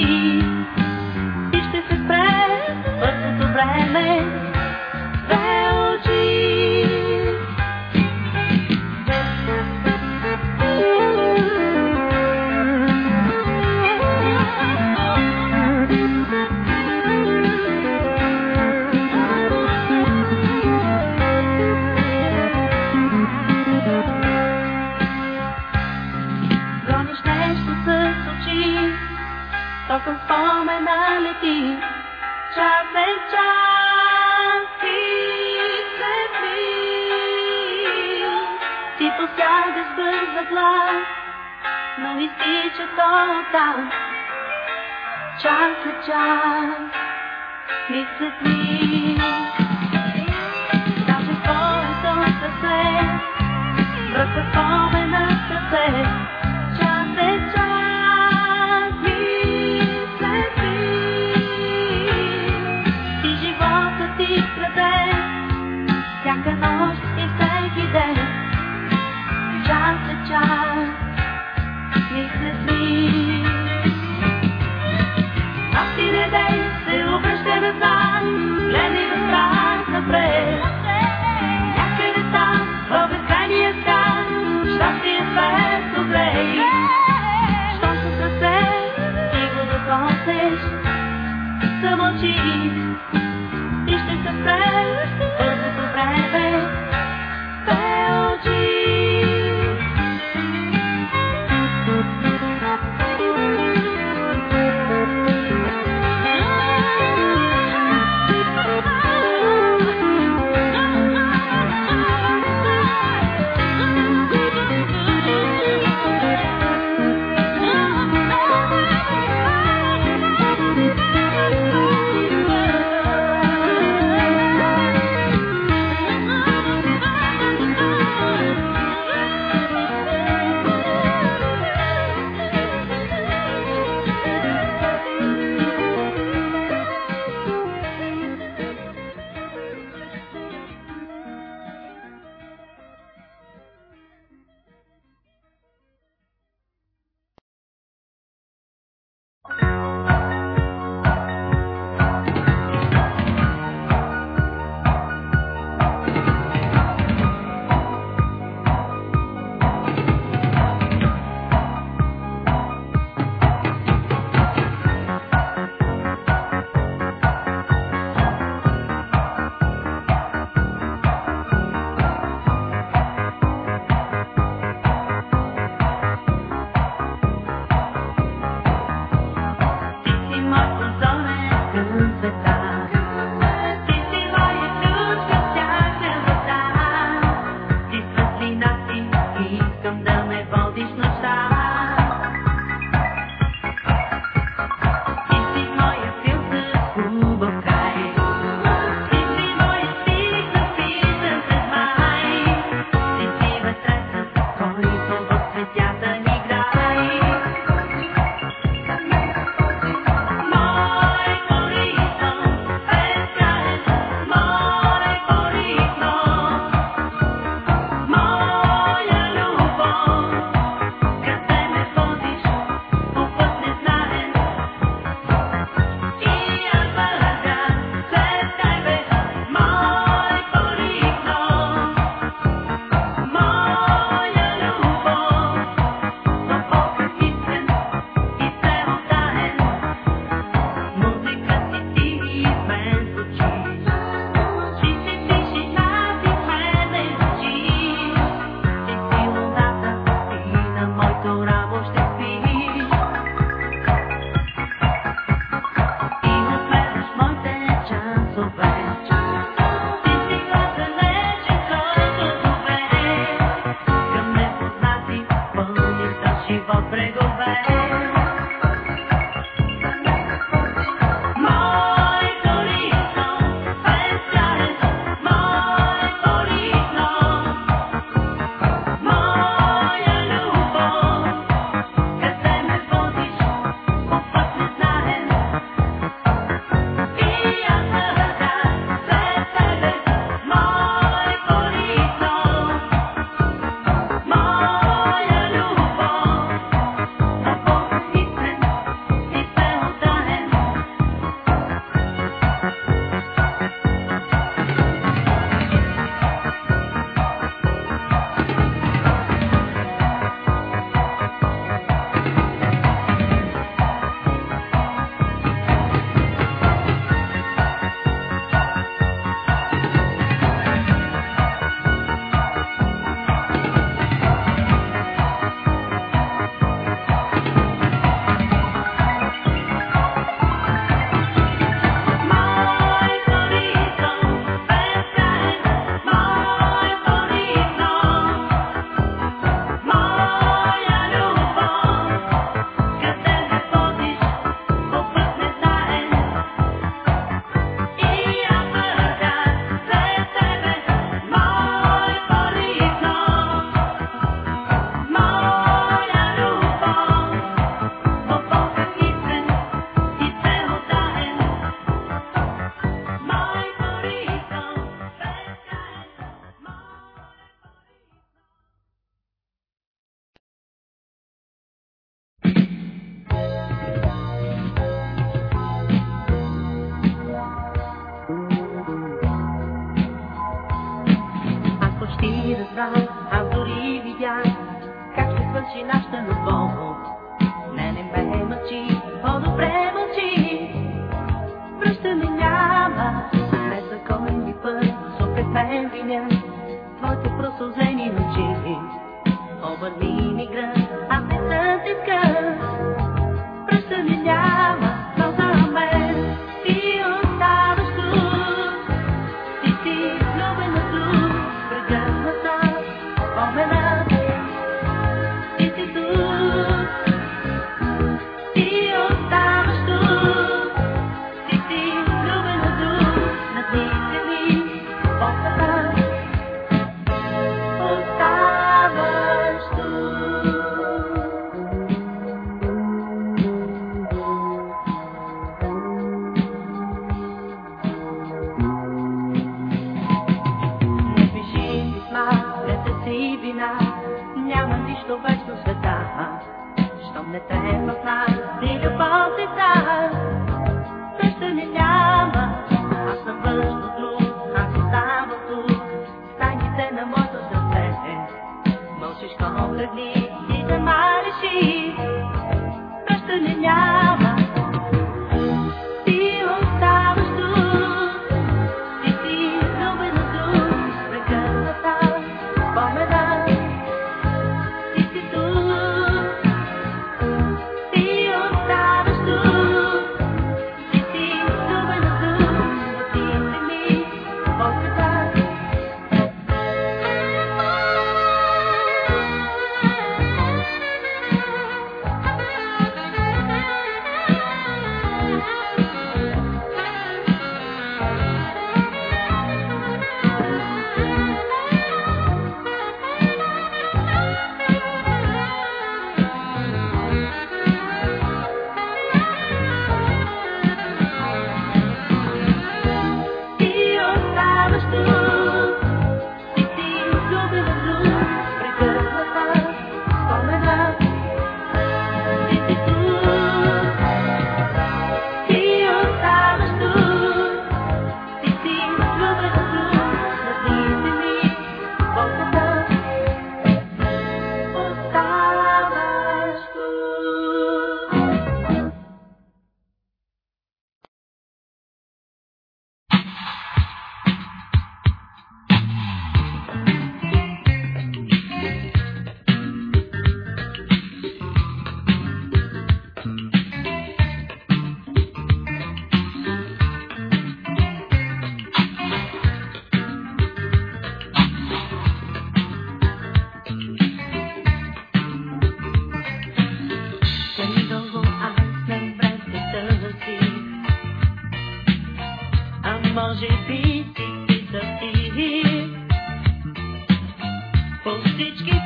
see.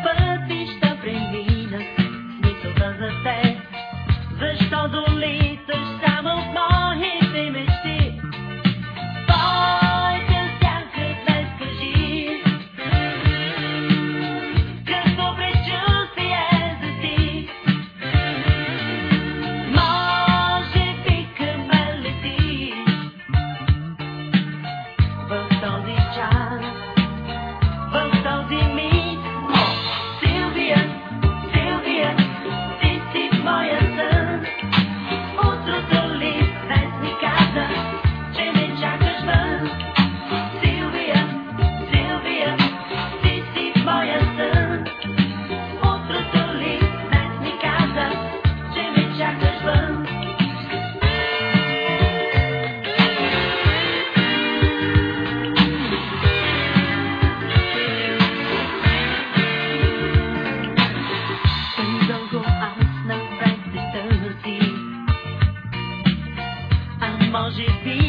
пътища преминах, нито да за те, защо долина. j'ai pris